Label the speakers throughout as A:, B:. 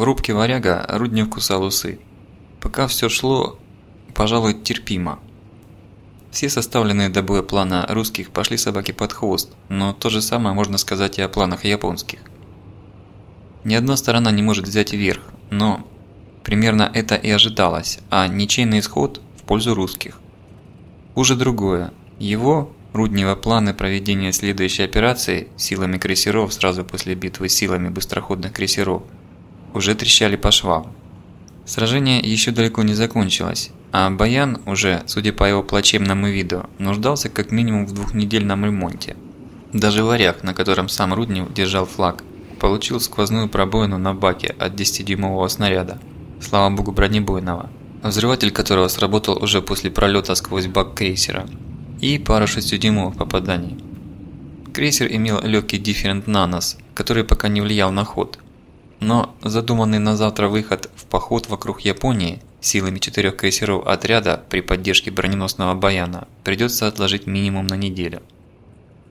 A: В рубке варяга Руднев кусал усы. Пока все шло, пожалуй, терпимо. Все составленные до боя плана русских пошли собаки под хвост, но то же самое можно сказать и о планах японских. Ни одна сторона не может взять верх, но примерно это и ожидалось, а ничейный исход в пользу русских. Хуже другое. Его, Руднева планы проведения следующей операции силами крейсеров сразу после битвы силами быстроходных крейсеров уже трещали по швам. Сражение еще далеко не закончилось, а Баян уже, судя по его плачевному виду, нуждался как минимум в двухнедельном ремонте. Даже варяг, на котором сам Руднев держал флаг, получил сквозную пробоину на баке от 10-дюймового снаряда, слава богу бронебойного, взрыватель которого сработал уже после пролета сквозь бак крейсера, и пара 6-дюймовых попаданий. Крейсер имел легкий дифферент на нос, который пока не влиял на ход – но задуманный на завтра выход в поход вокруг Японии силами четырех крейсеров отряда при поддержке броненосного Баяна придется отложить минимум на неделю.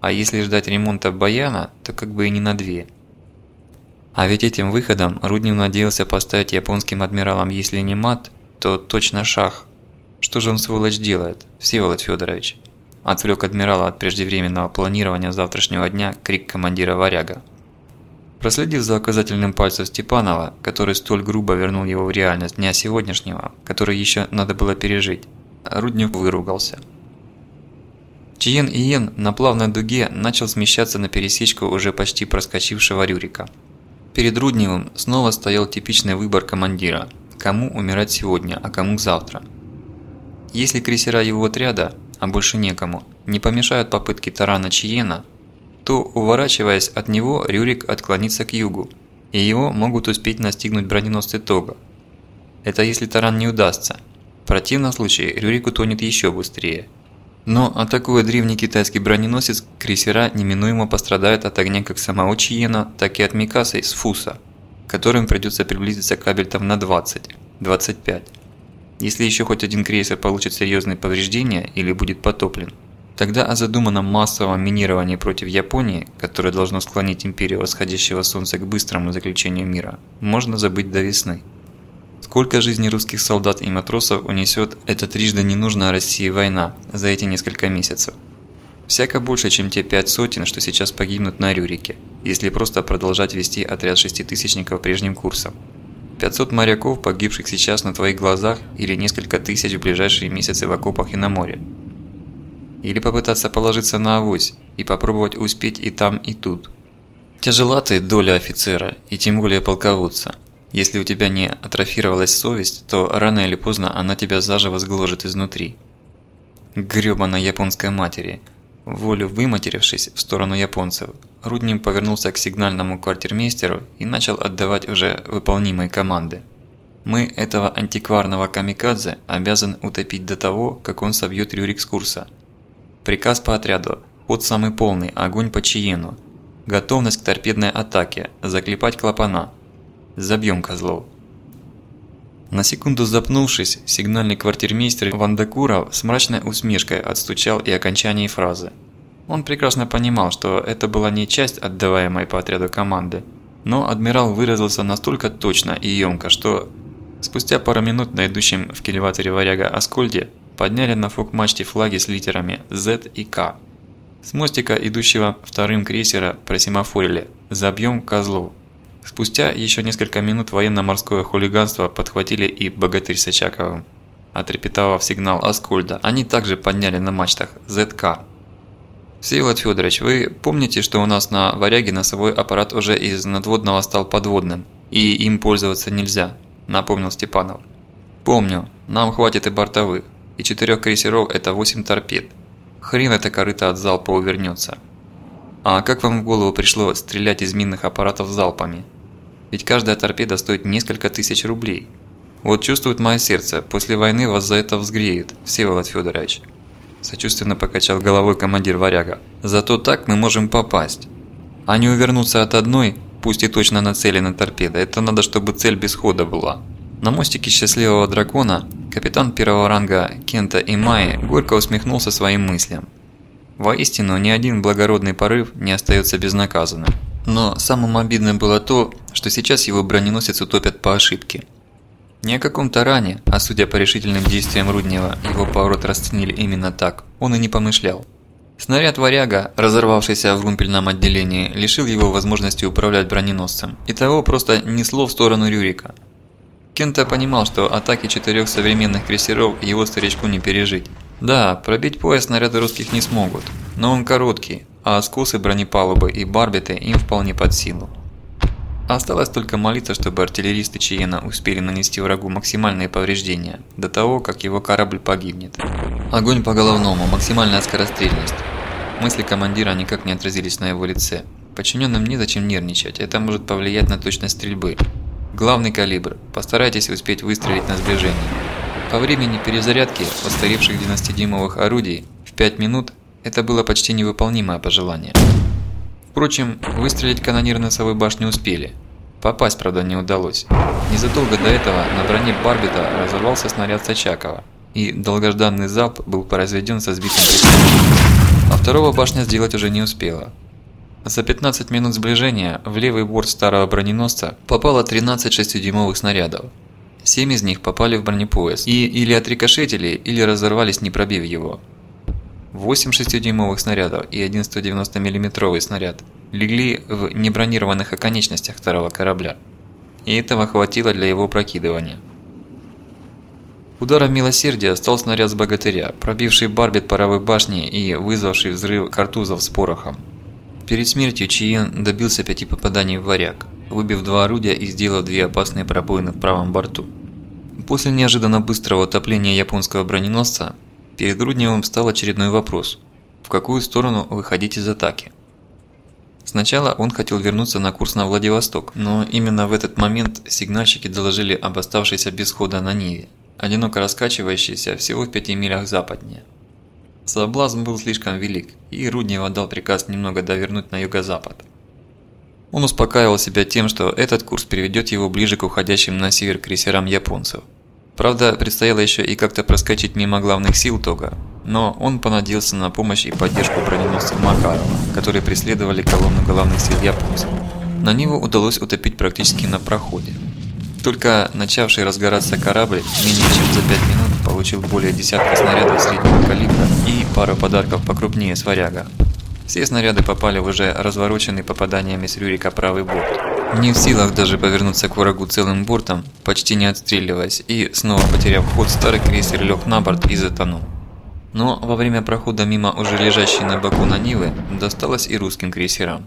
A: А если ждать ремонта Баяна, то как бы и не на две. А ведь этим выходом Руднев надеялся поставить японским адмиралам, если не мат, то точно шах. Что же он сволочь делает, Всеволод Федорович? Отвлек адмирала от преждевременного планирования завтрашнего дня крик командира «Варяга». Проследив за указательным пальцем Степанова, который столь грубо вернул его в реальность дня сегодняшнего, который еще надо было пережить, Руднев выругался. Чиен Иен на плавной дуге начал смещаться на пересечку уже почти проскочившего Рюрика. Перед Рудневым снова стоял типичный выбор командира – кому умирать сегодня, а кому завтра. Если крейсера его отряда, а больше некому, не помешают попытки тарана Чиена, то, уворачиваясь от него, Рюрик отклонится к югу, и его могут успеть настигнуть броненосцы Тога. Это если таран не удастся. В противном случае Рюрик утонет еще быстрее. Но атакуя древний китайский броненосец, крейсера неминуемо пострадают от огня как самого Чиена, так и от Микасы с Фуса, которым придется приблизиться к кабельтам на 20-25. Если еще хоть один крейсер получит серьезные повреждения или будет потоплен, Тогда о задуманном массовом минировании против Японии, которое должно склонить империю восходящего солнца к быстрому заключению мира, можно забыть до весны. Сколько жизней русских солдат и матросов унесет эта трижды ненужная России война за эти несколько месяцев? Всяко больше, чем те пять сотен, что сейчас погибнут на Рюрике, если просто продолжать вести отряд шеститысячников прежним курсом. 500 моряков, погибших сейчас на твоих глазах, или несколько тысяч в ближайшие месяцы в окопах и на море. Или попытаться положиться на авось и попробовать успеть и там, и тут. Тяжела ты доля офицера, и тем более полководца. Если у тебя не атрофировалась совесть, то рано или поздно она тебя заживо сгложит изнутри. Грёбаной японской матери. Волю выматерившись в сторону японцев, Рудним повернулся к сигнальному квартирмейстеру и начал отдавать уже выполнимые команды. Мы этого антикварного камикадзе обязан утопить до того, как он собьет Рюрик с курса – Приказ по отряду. Ход самый полный, огонь по Чиену. Готовность к торпедной атаке, заклепать клапана. Забьем козлов. На секунду запнувшись, сигнальный квартирмейстер Вандакуров с мрачной усмешкой отстучал и окончание фразы. Он прекрасно понимал, что это была не часть отдаваемой по отряду команды, но адмирал выразился настолько точно и емко, что спустя пару минут на идущем в кильваторе варяга Аскольде подняли на фок-мачте флаги с литерами Z и К. С мостика, идущего вторым крейсера, просимофорили «Забьем козлов». Спустя еще несколько минут военно-морское хулиганство подхватили и богатырь с Очаковым. Отрепетовав сигнал Аскольда, они также подняли на мачтах ZK. Всеволод Федорович, вы помните, что у нас на «Варяге» носовой аппарат уже из надводного стал подводным, и им пользоваться нельзя, напомнил Степанов. Помню, нам хватит и бортовых и четырех крейсеров это 8 торпед. Хрен эта корыта от залпа увернется. А как вам в голову пришло стрелять из минных аппаратов залпами? Ведь каждая торпеда стоит несколько тысяч рублей. Вот чувствует мое сердце, после войны вас за это взгреют, Всеволод Федорович. Сочувственно покачал головой командир варяга. Зато так мы можем попасть. А не увернуться от одной, пусть и точно нацеленной торпеды, это надо, чтобы цель без хода была. На мостике счастливого дракона капитан первого ранга Кента Имаи горько усмехнулся своим мыслям. Воистину, ни один благородный порыв не остается безнаказанным. Но самым обидным было то, что сейчас его броненосец утопят по ошибке. Ни о каком таране, а судя по решительным действиям Руднева, его поворот расценили именно так, он и не помышлял. Снаряд «Варяга», разорвавшийся в румпельном отделении, лишил его возможности управлять броненосцем, и того просто несло в сторону Рюрика. Кента понимал, что атаки четырех современных крейсеров его старичку не пережить. Да, пробить пояс снаряды русских не смогут, но он короткий, а скосы бронепалубы и барбиты им вполне под силу. Осталось только молиться, чтобы артиллеристы Чиена успели нанести врагу максимальные повреждения, до того, как его корабль погибнет. Огонь по головному, максимальная скорострельность. Мысли командира никак не отразились на его лице. Подчиненным незачем нервничать, это может повлиять на точность стрельбы. Главный калибр. Постарайтесь успеть выстрелить на сближение. По времени перезарядки устаревших 12-дюймовых орудий в 5 минут это было почти невыполнимое пожелание. Впрочем, выстрелить канонир носовой башни успели. Попасть, правда, не удалось. Незадолго до этого на броне Барбита разорвался снаряд Сачакова, и долгожданный залп был произведен со сбитым прицелом. А второго башня сделать уже не успела. За 15 минут сближения в левый борт старого броненосца попало 13 6-дюймовых снарядов. Семь из них попали в бронепояс и или отрикошетили, или разорвались, не пробив его. 8 6-дюймовых снарядов и один 190 миллиметровый снаряд легли в небронированных оконечностях второго корабля. И этого хватило для его прокидывания. Ударом милосердия стал снаряд с богатыря, пробивший барбет паровой башни и вызвавший взрыв картузов с порохом. Перед смертью Чиен добился пяти попаданий в варяг, выбив два орудия и сделав две опасные пробоины в правом борту. После неожиданно быстрого утопления японского броненосца Перед Рудневым встал очередной вопрос – в какую сторону выходить из атаки? Сначала он хотел вернуться на курс на Владивосток, но именно в этот момент сигнальщики доложили об оставшейся без хода на Ниве, одиноко раскачивающейся всего в пяти милях западнее. Соблазн был слишком велик, и Руднев отдал приказ немного довернуть на юго-запад. Он успокаивал себя тем, что этот курс приведет его ближе к уходящим на север крейсерам японцев – Правда, предстояло еще и как-то проскочить мимо главных сил Тога, но он понадеялся на помощь и поддержку броненосцев Макарова, которые преследовали колонну главных сил японцев. На него удалось утопить практически на проходе. Только начавший разгораться корабль менее чем за 5 минут получил более десятка снарядов среднего калибра пару подарков покрупнее с варяга. Все снаряды попали в уже развороченный попаданиями с Рюрика правый борт. Не в силах даже повернуться к врагу целым бортом, почти не отстреливаясь, и снова потеряв ход, старый крейсер лег на борт и затонул. Но во время прохода мимо уже лежащей на боку Нанивы досталось и русским крейсерам.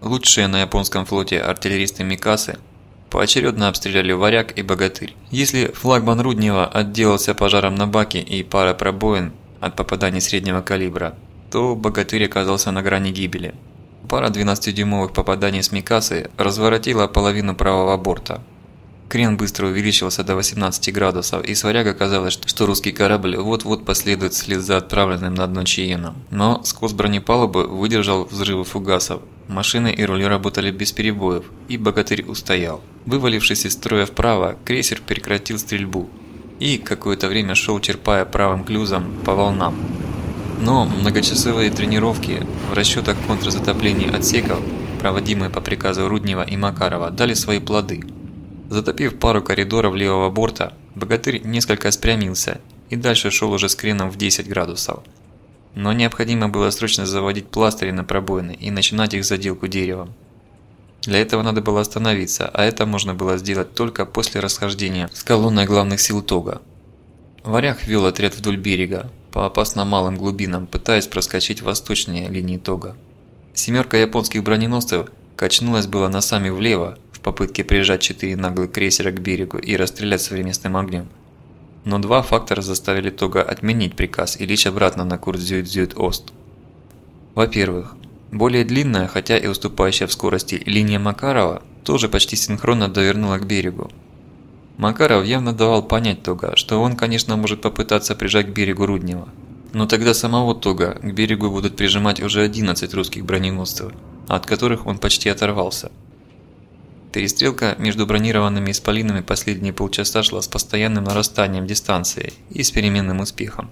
A: Лучшие на японском флоте артиллеристы Микасы поочередно обстреляли «Варяг» и «Богатырь». Если флагман Руднева отделался пожаром на баке и парой пробоин от попаданий среднего калибра, то «Богатырь» оказался на грани гибели. Пара 12-дюймовых попаданий с Микасы разворотила половину правого борта. Крен быстро увеличился до 18 градусов, и с варяга казалось, что русский корабль вот-вот последует вслед за отправленным на дно Чиеном. Но сквозь бронепалубы выдержал взрывы фугасов. Машины и рули работали без перебоев, и богатырь устоял. Вывалившись из строя вправо, крейсер прекратил стрельбу и какое-то время шел, черпая правым клюзом по волнам. Но многочасовые тренировки в расчетах контрзатоплений отсеков, проводимые по приказу Руднева и Макарова, дали свои плоды. Затопив пару коридоров левого борта, богатырь несколько спрямился и дальше шел уже с креном в 10 градусов. Но необходимо было срочно заводить пластыри на пробоины и начинать их заделку деревом. Для этого надо было остановиться, а это можно было сделать только после расхождения с колонной главных сил Тога. Варяг вел отряд вдоль берега, по опасно малым глубинам, пытаясь проскочить восточнее линии Тога. Семерка японских броненосцев качнулась было носами влево в попытке прижать четыре наглых крейсера к берегу и расстрелять совместным огнем. Но два фактора заставили Тога отменить приказ и лечь обратно на курс Зюит-Зюит-Ост. Во-первых, более длинная, хотя и уступающая в скорости, линия Макарова тоже почти синхронно довернула к берегу, Макаров явно давал понять Тога, что он, конечно, может попытаться прижать к берегу Руднева. Но тогда самого Тога к берегу будут прижимать уже 11 русских броненосцев, от которых он почти оторвался. Перестрелка между бронированными исполинами последние полчаса шла с постоянным нарастанием дистанции и с переменным успехом.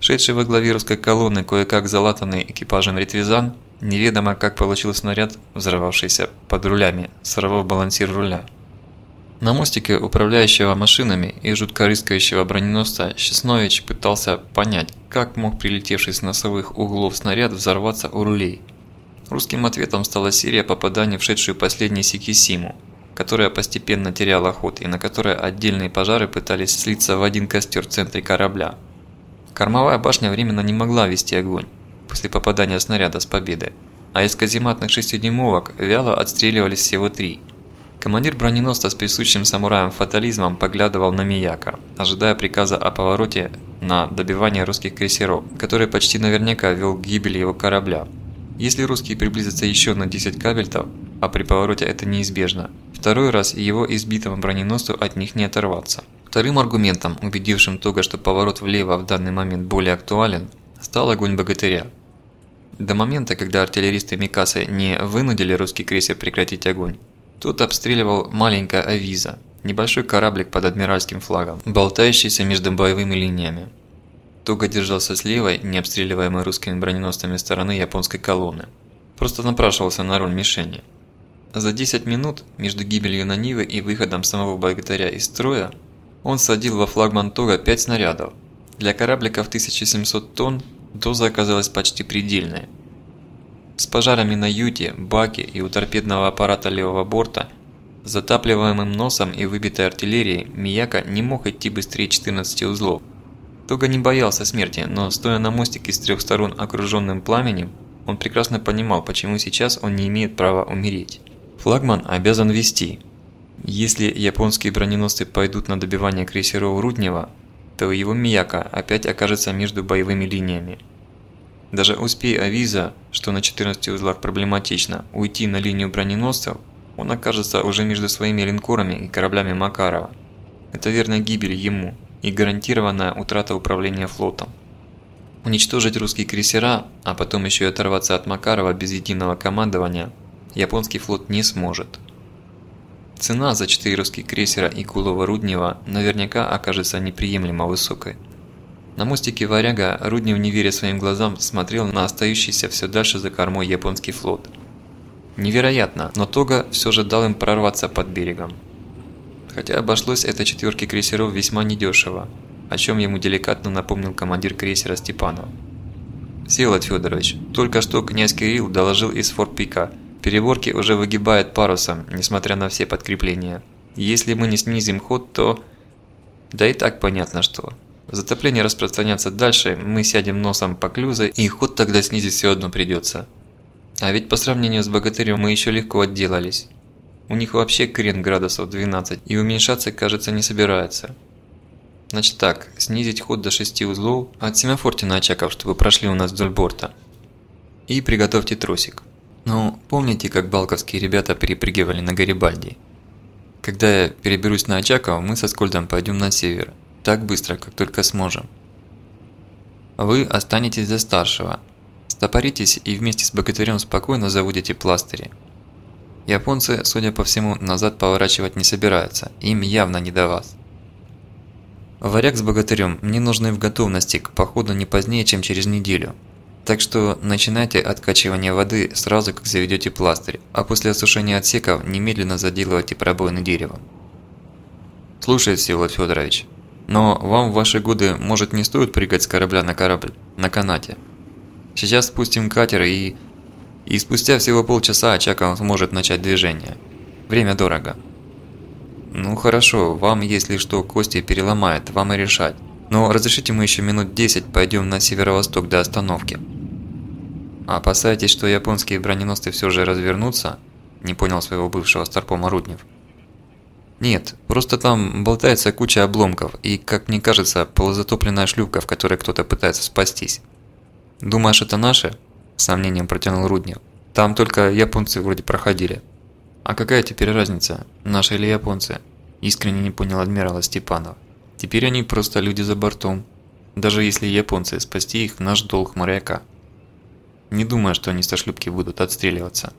A: Шедший во главе русской колонны кое-как залатанный экипажем ретвизан Неведомо, как получил снаряд, взорвавшийся под рулями, сорвав балансир руля. На мостике управляющего машинами и жутко рыскающего броненосца Чеснович пытался понять, как мог прилетевший с носовых углов снаряд взорваться у рулей. Русским ответом стала серия попаданий в шедшую последней Сикисиму, которая постепенно теряла ход и на которой отдельные пожары пытались слиться в один костер в центре корабля. Кормовая башня временно не могла вести огонь после попадания снаряда с победы, а из казематных шестидюймовок вяло отстреливались всего три – Командир броненосца с присущим самураем фатализмом поглядывал на Мияка, ожидая приказа о повороте на добивание русских крейсеров, который почти наверняка вел к гибели его корабля. Если русские приблизятся еще на 10 кабельтов, а при повороте это неизбежно, второй раз его избитому броненосцу от них не оторваться. Вторым аргументом, убедившим Тога, что поворот влево в данный момент более актуален, стал огонь богатыря. До момента, когда артиллеристы Микасы не вынудили русский крейсер прекратить огонь, Тут обстреливал маленькая авиза, небольшой кораблик под адмиральским флагом, болтающийся между боевыми линиями. Туго держался с левой, не обстреливаемой русскими броненосцами стороны японской колонны. Просто напрашивался на роль мишени. За 10 минут между гибелью на Нивы и выходом самого богатыря из строя он садил во флагман Тога 5 снарядов. Для кораблика в 1700 тонн доза оказалась почти предельной – с пожарами на юте, баке и у торпедного аппарата левого борта, затапливаемым носом и выбитой артиллерией, Мияка не мог идти быстрее 14 узлов. Тога не боялся смерти, но стоя на мостике с трех сторон окруженным пламенем, он прекрасно понимал, почему сейчас он не имеет права умереть. Флагман обязан вести. Если японские броненосцы пойдут на добивание крейсеров Руднева, то его Мияка опять окажется между боевыми линиями. Даже успей Авиза, что на 14 узлах проблематично, уйти на линию броненосцев, он окажется уже между своими линкорами и кораблями Макарова. Это верная гибель ему и гарантированная утрата управления флотом. Уничтожить русские крейсера, а потом еще и оторваться от Макарова без единого командования, японский флот не сможет. Цена за 4 русских крейсера и Кулова-Руднева наверняка окажется неприемлемо высокой. На мостике Варяга Руднев, не веря своим глазам, смотрел на остающийся все дальше за кормой японский флот. Невероятно, но Тога все же дал им прорваться под берегом. Хотя обошлось это четверке крейсеров весьма недешево, о чем ему деликатно напомнил командир крейсера Степанов. «Всеволод Федорович, только что князь Кирилл доложил из форт-пика. Переборки уже выгибают парусом, несмотря на все подкрепления. Если мы не снизим ход, то... Да и так понятно что. Затопление распространяться дальше, мы сядем носом по клюзы, и ход тогда снизить все одно придется. А ведь по сравнению с богатырем мы еще легко отделались. У них вообще крен градусов 12, и уменьшаться, кажется, не собирается. Значит так, снизить ход до 6 узлов, от семафорте на очаков, чтобы прошли у нас вдоль борта. И приготовьте тросик. Ну, помните, как балковские ребята перепрыгивали на Гарибальди? Когда я переберусь на Очаков, мы со Скольдом пойдем на север, так быстро, как только сможем. Вы останетесь за старшего. Стопоритесь и вместе с богатырем спокойно заводите пластыри. Японцы, судя по всему, назад поворачивать не собираются, им явно не до вас. Варяг с богатырем мне нужны в готовности к походу не позднее, чем через неделю. Так что начинайте откачивание воды сразу, как заведете пластырь, а после осушения отсеков немедленно заделывайте пробоины деревом. Слушает Всеволод Федорович. Но вам в ваши годы, может, не стоит прыгать с корабля на корабль, на канате. Сейчас спустим катер и... И спустя всего полчаса Очаков сможет начать движение. Время дорого. Ну хорошо, вам если что кости переломает, вам и решать. Но разрешите мы еще минут 10 пойдем на северо-восток до остановки. Опасаетесь, что японские броненосцы все же развернутся? Не понял своего бывшего старпома Руднев. Нет, просто там болтается куча обломков и, как мне кажется, полузатопленная шлюпка, в которой кто-то пытается спастись. Думаешь, это наши? С сомнением протянул Руднев. Там только японцы вроде проходили. А какая теперь разница, наши или японцы? Искренне не понял адмирала Степанов. Теперь они просто люди за бортом. Даже если японцы, спасти их наш долг моряка. Не думаю, что они со шлюпки будут отстреливаться.